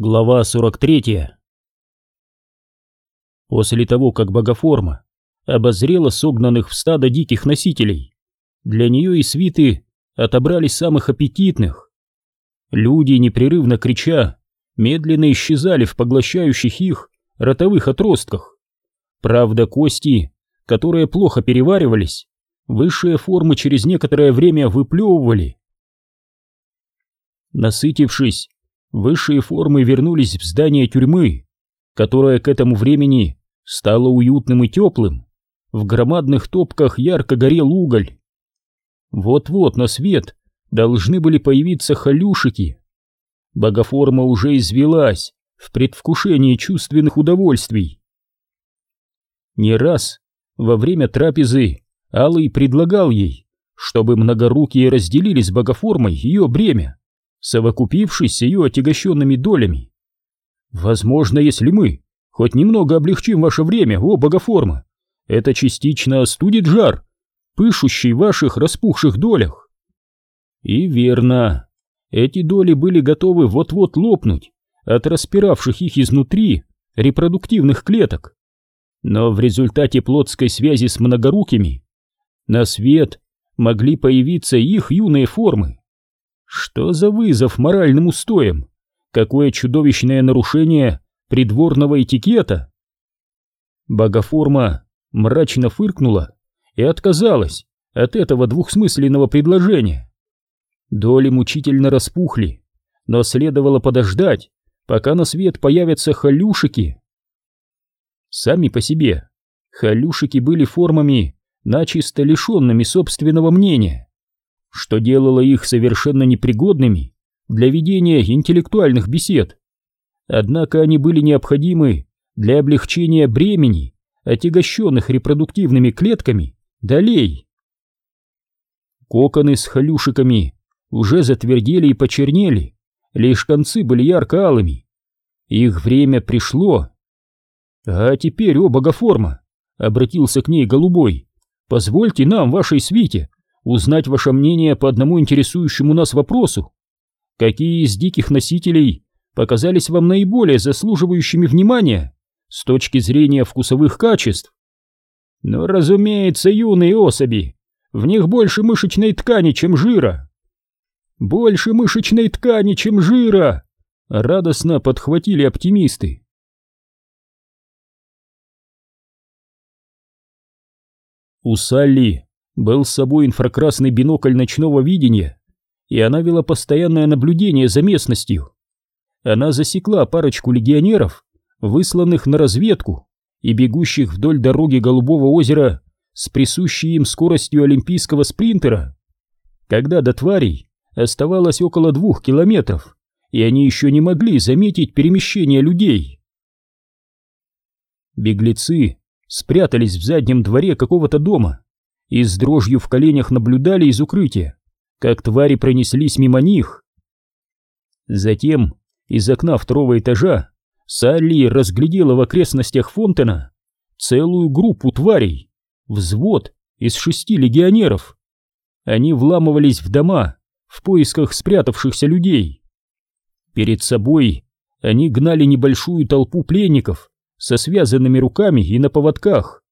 Глава 43 После того, как богоформа обозрела согнанных в стадо диких носителей, для нее и свиты отобрали самых аппетитных. Люди, непрерывно крича, медленно исчезали в поглощающих их ротовых отростках. Правда, кости, которые плохо переваривались, высшие формы через некоторое время выплевывали. Насытившись, высшие формы вернулись в здание тюрьмы, которое к этому времени стало уютным и теплым. В громадных топках ярко горел уголь. Вот-вот на свет должны были появиться халюшики. Богоформа уже извелась в предвкушении чувственных удовольствий. Не раз во время трапезы Алый предлагал ей, чтобы многорукие разделили с богоформой ее бремя совокупившись с ее отягощенными долями. Возможно, если мы хоть немного облегчим ваше время, о богоформа, это частично остудит жар, пышущий в ваших распухших долях. И верно, эти доли были готовы вот-вот лопнуть от распиравших их изнутри репродуктивных клеток. Но в результате плотской связи с многорукими на свет могли появиться их юные формы. Что за вызов моральным устоям? Какое чудовищное нарушение придворного этикета? Богоформа мрачно фыркнула и отказалась от этого двухсмысленного предложения. Доли мучительно распухли, но следовало подождать, пока на свет появятся халюшики. Сами по себе халюшики были формами, начисто лишенными собственного мнения что делало их совершенно непригодными для ведения интеллектуальных бесед. Однако они были необходимы для облегчения бремени, отягощенных репродуктивными клетками, долей. Коконы с халюшиками уже затвердели и почернели, лишь концы были ярко-алыми. Их время пришло. А теперь, о богоформа, обратился к ней голубой, позвольте нам, вашей свите, узнать ваше мнение по одному интересующему нас вопросу. Какие из диких носителей показались вам наиболее заслуживающими внимания с точки зрения вкусовых качеств? Но, разумеется, юные особи. В них больше мышечной ткани, чем жира. Больше мышечной ткани, чем жира! Радостно подхватили оптимисты. У Салли был с собой инфракрасный бинокль ночного видения, и она вела постоянное наблюдение за местностью. Она засекла парочку легионеров, высланных на разведку и бегущих вдоль дороги Голубого озера с присущей им скоростью олимпийского спринтера. Когда до тварей оставалось около двух километров, и они еще не могли заметить перемещение людей. Беглецы спрятались в заднем дворе какого-то дома, и с дрожью в коленях наблюдали из укрытия, как твари пронеслись мимо них. Затем из окна второго этажа Салли разглядела в окрестностях Фонтена целую группу тварей, взвод из шести легионеров. Они вламывались в дома в поисках спрятавшихся людей. Перед собой они гнали небольшую толпу пленников со связанными руками и на поводках.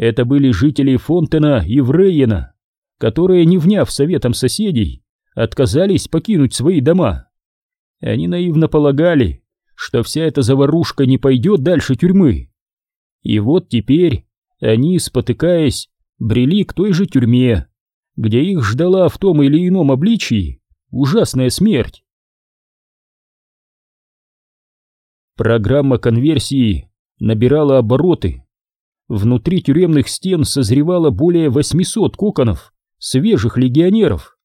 Это были жители Фонтена и Врейена, которые, не вняв советом соседей, отказались покинуть свои дома. Они наивно полагали, что вся эта заварушка не пойдет дальше тюрьмы. И вот теперь они, спотыкаясь, брели к той же тюрьме, где их ждала в том или ином обличии ужасная смерть. Программа конверсии набирала обороты, Внутри тюремных стен созревало более 800 коконов, свежих легионеров.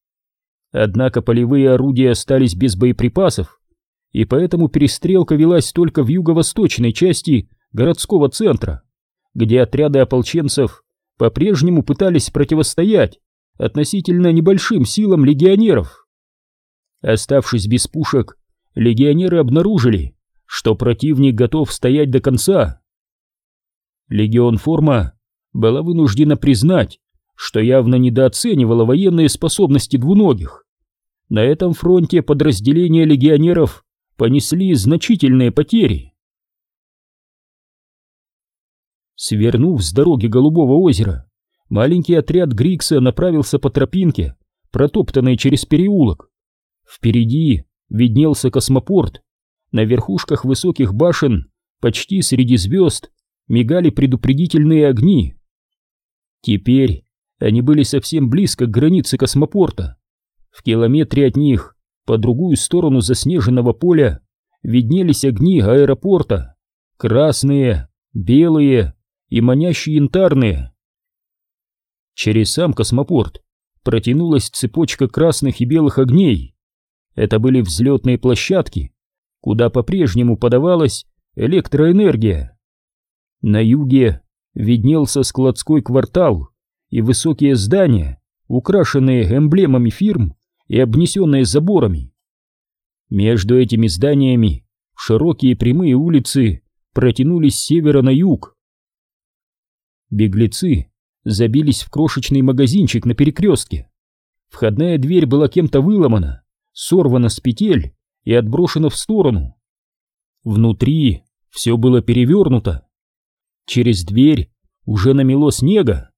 Однако полевые орудия остались без боеприпасов, и поэтому перестрелка велась только в юго-восточной части городского центра, где отряды ополченцев по-прежнему пытались противостоять относительно небольшим силам легионеров. Оставшись без пушек, легионеры обнаружили, что противник готов стоять до конца. Легион Форма была вынуждена признать, что явно недооценивала военные способности двуногих. На этом фронте подразделения легионеров понесли значительные потери. Свернув с дороги Голубого озера, маленький отряд Грикса направился по тропинке, протоптанной через переулок. Впереди виднелся космопорт. На верхушках высоких башен, почти среди звезд, мигали предупредительные огни. Теперь они были совсем близко к границе космопорта. В километре от них, по другую сторону заснеженного поля, виднелись огни аэропорта. Красные, белые и манящие янтарные. Через сам космопорт протянулась цепочка красных и белых огней. Это были взлетные площадки, куда по-прежнему подавалась электроэнергия. На юге виднелся складской квартал и высокие здания, украшенные эмблемами фирм и обнесенные заборами. Между этими зданиями широкие прямые улицы протянулись с севера на юг. Беглецы забились в крошечный магазинчик на перекрестке. Входная дверь была кем-то выломана, сорвана с петель и отброшена в сторону. Внутри все было перевернуто. Через дверь уже намело снега.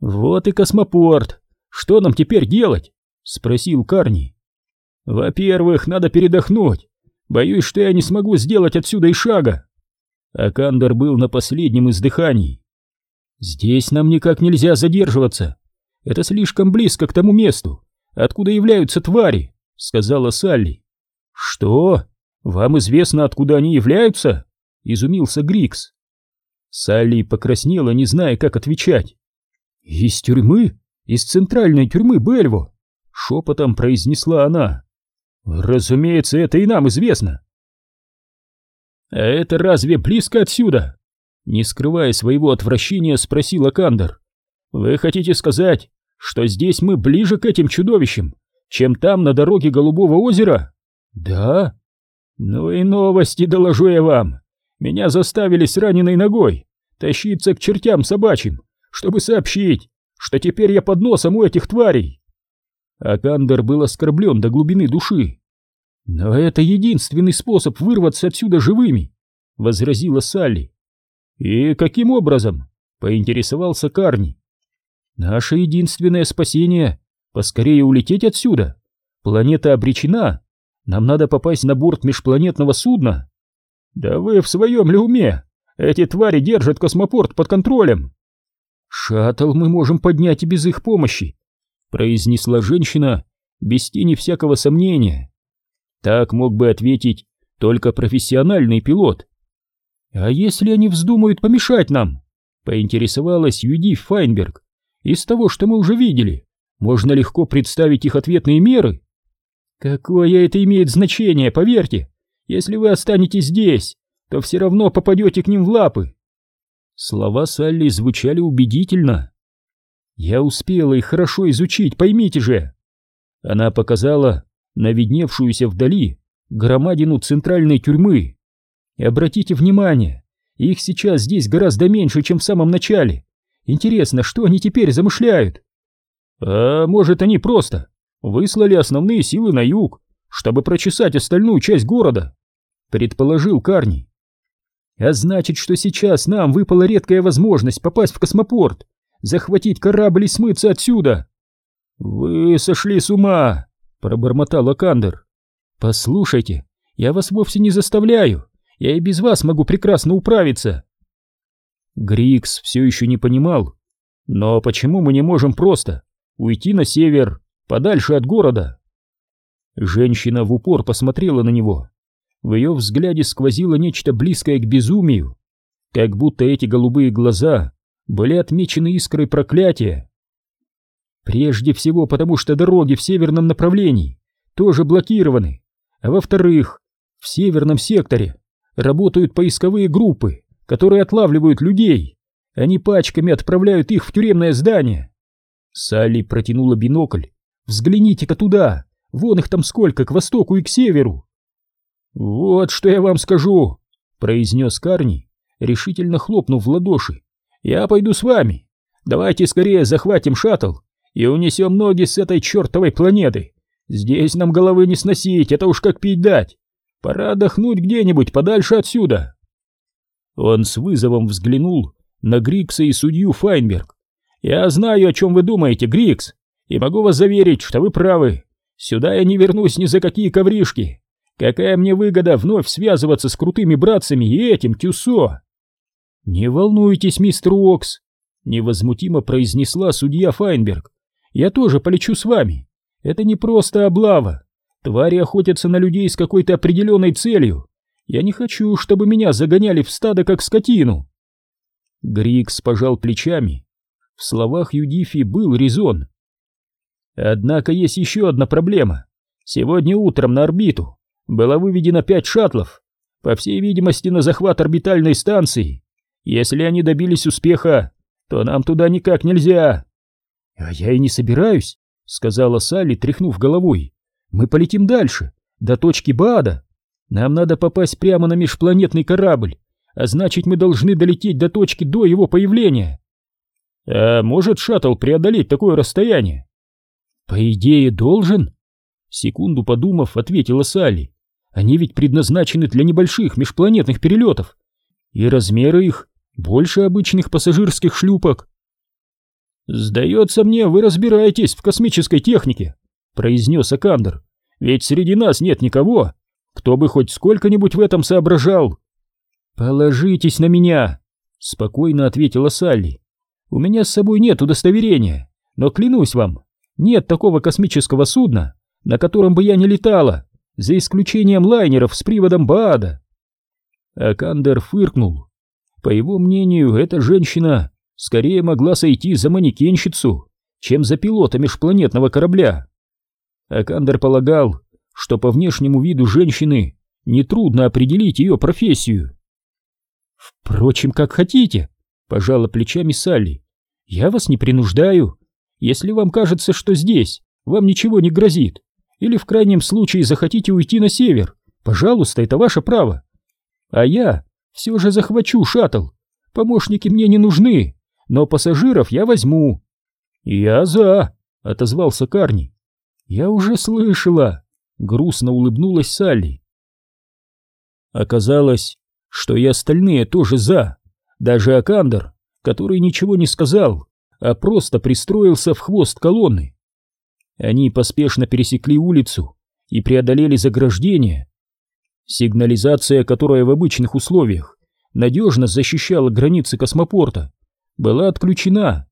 «Вот и космопорт. Что нам теперь делать?» — спросил Карни. «Во-первых, надо передохнуть. Боюсь, что я не смогу сделать отсюда и шага». Акандер был на последнем издыхании. Здесь нам никак нельзя задерживаться. Это слишком близко к тому месту, откуда являются твари, сказала Салли. Что? Вам известно, откуда они являются? Изумился Грикс. Салли покраснела, не зная, как отвечать. Из тюрьмы? Из центральной тюрьмы Бельво? Шепотом произнесла она. Разумеется, это и нам известно. А это разве близко отсюда? Не скрывая своего отвращения, спросил Акандер. «Вы хотите сказать, что здесь мы ближе к этим чудовищам, чем там на дороге Голубого озера?» «Да». «Ну и новости, доложу я вам. Меня заставили с раненой ногой тащиться к чертям собачьим, чтобы сообщить, что теперь я под носом у этих тварей». Акандер был оскорблен до глубины души. «Но это единственный способ вырваться отсюда живыми», — возразила Салли. «И каким образом?» — поинтересовался Карни. «Наше единственное спасение — поскорее улететь отсюда. Планета обречена. Нам надо попасть на борт межпланетного судна». «Да вы в своем ли уме? Эти твари держат космопорт под контролем». «Шаттл мы можем поднять и без их помощи», — произнесла женщина без тени всякого сомнения. Так мог бы ответить только профессиональный пилот. «А если они вздумают помешать нам?» — поинтересовалась Юди Файнберг. «Из того, что мы уже видели, можно легко представить их ответные меры». «Какое это имеет значение, поверьте! Если вы останетесь здесь, то все равно попадете к ним в лапы!» Слова Салли звучали убедительно. «Я успела их хорошо изучить, поймите же!» Она показала на видневшуюся вдали громадину центральной тюрьмы. И обратите внимание, их сейчас здесь гораздо меньше, чем в самом начале. Интересно, что они теперь замышляют? А может, они просто выслали основные силы на юг, чтобы прочесать остальную часть города, предположил Карни. А значит, что сейчас нам выпала редкая возможность попасть в космопорт, захватить корабль и смыться отсюда. Вы сошли с ума, пробормотал Акандер. Послушайте, я вас вовсе не заставляю. Я и без вас могу прекрасно управиться. Грикс все еще не понимал. Но почему мы не можем просто уйти на север, подальше от города? Женщина в упор посмотрела на него. В ее взгляде сквозило нечто близкое к безумию, как будто эти голубые глаза были отмечены искрой проклятия. Прежде всего потому, что дороги в северном направлении тоже блокированы, а во-вторых, в северном секторе работают поисковые группы, которые отлавливают людей. Они пачками отправляют их в тюремное здание. Салли протянула бинокль. Взгляните-ка туда. Вон их там сколько, к востоку и к северу. Вот что я вам скажу, произнес Карни, решительно хлопнув в ладоши. Я пойду с вами. Давайте скорее захватим шаттл и унесем ноги с этой чертовой планеты. Здесь нам головы не сносить, это уж как пить дать. Пора отдохнуть где-нибудь подальше отсюда. Он с вызовом взглянул на Грикса и судью Файнберг. «Я знаю, о чем вы думаете, Грикс, и могу вас заверить, что вы правы. Сюда я не вернусь ни за какие ковришки. Какая мне выгода вновь связываться с крутыми братцами и этим Тюсо?» «Не волнуйтесь, мистер Уокс», — невозмутимо произнесла судья Файнберг. «Я тоже полечу с вами. Это не просто облава. Твари охотятся на людей с какой-то определенной целью. Я не хочу, чтобы меня загоняли в стадо, как скотину». Грикс пожал плечами. В словах Юдифи был резон. Однако есть еще одна проблема. Сегодня утром на орбиту было выведено пять шаттлов, по всей видимости, на захват орбитальной станции. Если они добились успеха, то нам туда никак нельзя. — А я и не собираюсь, — сказала Салли, тряхнув головой. — Мы полетим дальше, до точки Баада. Нам надо попасть прямо на межпланетный корабль, а значит, мы должны долететь до точки до его появления. А может шаттл преодолеть такое расстояние? По идее, должен. Секунду подумав, ответила Салли. Они ведь предназначены для небольших межпланетных перелетов, и размеры их больше обычных пассажирских шлюпок. «Сдается мне, вы разбираетесь в космической технике», — произнес Акандер. «Ведь среди нас нет никого, кто бы хоть сколько-нибудь в этом соображал». «Положитесь на меня», — спокойно ответила Салли. «У меня с собой нет удостоверения, но клянусь вам, нет такого космического судна, на котором бы я не летала, за исключением лайнеров с приводом Баада». Акандер фыркнул. По его мнению, эта женщина скорее могла сойти за манекенщицу, чем за пилота межпланетного корабля. Акандер полагал, что по внешнему виду женщины нетрудно определить ее профессию. «Впрочем, как хотите», — пожала плечами Салли. «Я вас не принуждаю. Если вам кажется, что здесь вам ничего не грозит, или в крайнем случае захотите уйти на север, пожалуйста, это ваше право. А я все же захвачу шаттл. Помощники мне не нужны, но пассажиров я возьму». «Я за», — отозвался Карни. «Я уже слышала», — грустно улыбнулась Салли. Оказалось, что и остальные тоже за, даже Акандер, который ничего не сказал, а просто пристроился в хвост колонны. Они поспешно пересекли улицу и преодолели заграждение, Сигнализация, которая в обычных условиях надежно защищала границы космопорта, была отключена.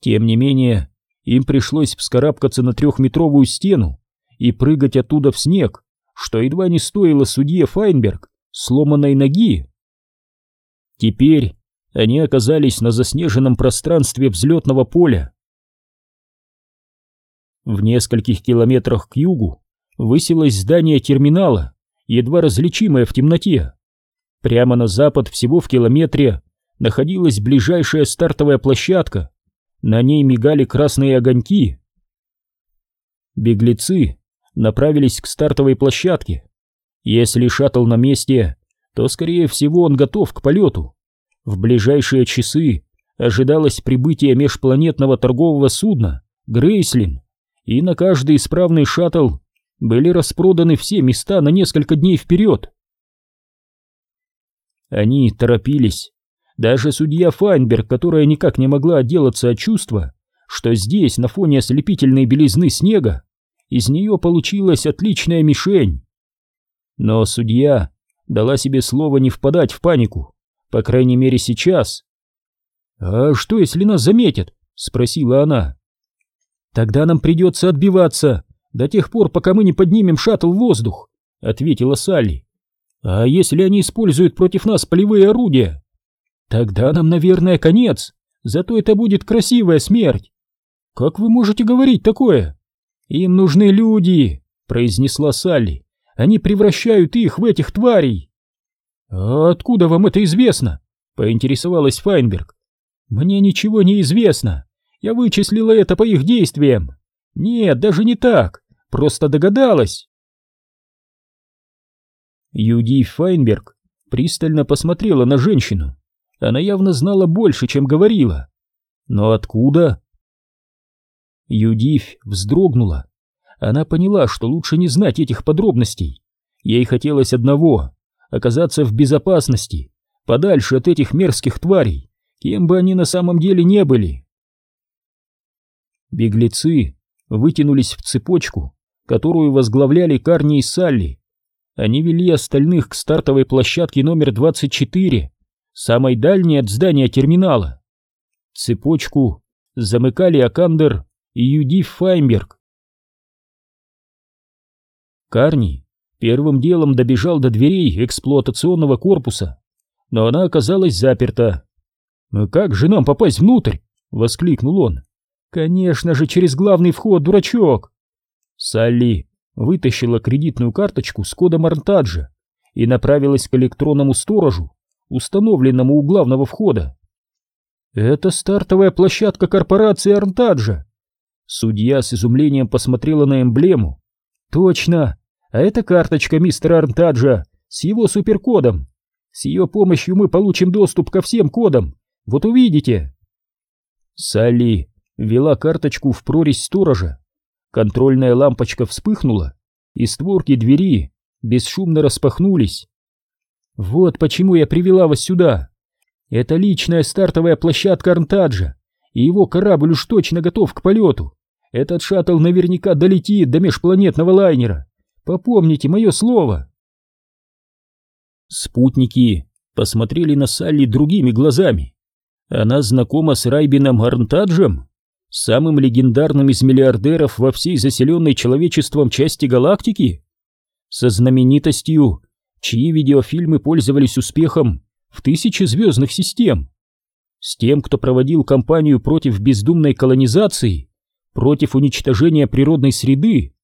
Тем не менее, им пришлось вскарабкаться на трехметровую стену и прыгать оттуда в снег, что едва не стоило судье Файнберг сломанной ноги. Теперь они оказались на заснеженном пространстве взлетного поля. В нескольких километрах к югу высилось здание терминала, едва различимая в темноте. Прямо на запад, всего в километре, находилась ближайшая стартовая площадка. На ней мигали красные огоньки. Беглецы направились к стартовой площадке. Если шаттл на месте, то, скорее всего, он готов к полету. В ближайшие часы ожидалось прибытие межпланетного торгового судна «Грейслин», и на каждый исправный шаттл были распроданы все места на несколько дней вперед. Они торопились. Даже судья Файнберг, которая никак не могла отделаться от чувства, что здесь, на фоне ослепительной белизны снега, из нее получилась отличная мишень. Но судья дала себе слово не впадать в панику, по крайней мере сейчас. «А что, если нас заметят?» — спросила она. «Тогда нам придется отбиваться», до тех пор, пока мы не поднимем шаттл в воздух», — ответила Салли. «А если они используют против нас полевые орудия? Тогда нам, наверное, конец, зато это будет красивая смерть». «Как вы можете говорить такое?» «Им нужны люди», — произнесла Салли. «Они превращают их в этих тварей». «А откуда вам это известно?» — поинтересовалась Файнберг. «Мне ничего не известно. Я вычислила это по их действиям. Нет, даже не так. Просто догадалась. Юди Файнберг пристально посмотрела на женщину. Она явно знала больше, чем говорила. Но откуда? Юдивь вздрогнула. Она поняла, что лучше не знать этих подробностей. Ей хотелось одного — оказаться в безопасности, подальше от этих мерзких тварей, кем бы они на самом деле не были. Беглецы вытянулись в цепочку, которую возглавляли Карни и Салли. Они вели остальных к стартовой площадке номер 24, самой дальней от здания терминала. Цепочку замыкали Акандер и Юдив Файнберг. Карни первым делом добежал до дверей эксплуатационного корпуса, но она оказалась заперта. «Ну «Как же нам попасть внутрь?» — воскликнул он. «Конечно же, через главный вход, дурачок!» Салли вытащила кредитную карточку с кодом Арнтаджа и направилась к электронному сторожу, установленному у главного входа. «Это стартовая площадка корпорации Арнтаджа!» Судья с изумлением посмотрела на эмблему. «Точно! А это карточка мистера Арнтаджа с его суперкодом. С ее помощью мы получим доступ ко всем кодам. Вот увидите!» Салли ввела карточку в прорезь сторожа. Контрольная лампочка вспыхнула, и створки двери бесшумно распахнулись. «Вот почему я привела вас сюда. Это личная стартовая площадка Арнтаджа, и его корабль уж точно готов к полету. Этот шаттл наверняка долетит до межпланетного лайнера. Попомните мое слово!» Спутники посмотрели на Салли другими глазами. Она знакома с Райбином Арнтаджем, самым легендарным из миллиардеров во всей заселенной человечеством части галактики, со знаменитостью, чьи видеофильмы пользовались успехом в тысячи звездных систем, с тем, кто проводил кампанию против бездумной колонизации, против уничтожения природной среды,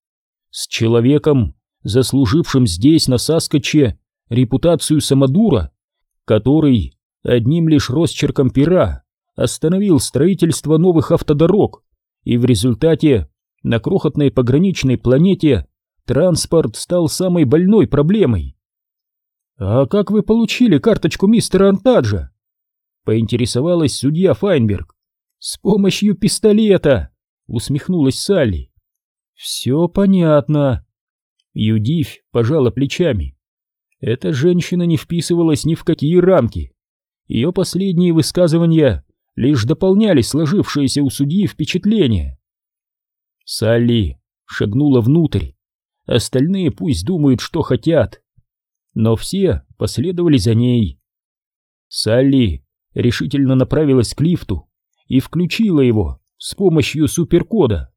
с человеком, заслужившим здесь, на Саскоче, репутацию самодура, который одним лишь росчерком пера остановил строительство новых автодорог, и в результате на крохотной пограничной планете транспорт стал самой больной проблемой. «А как вы получили карточку мистера Антаджа?» — поинтересовалась судья Файнберг. «С помощью пистолета!» — усмехнулась Салли. «Все понятно». Юдивь пожала плечами. Эта женщина не вписывалась ни в какие рамки. Ее последние высказывания лишь дополняли сложившееся у судьи впечатление. Салли шагнула внутрь. Остальные пусть думают, что хотят. Но все последовали за ней. Салли решительно направилась к лифту и включила его с помощью суперкода.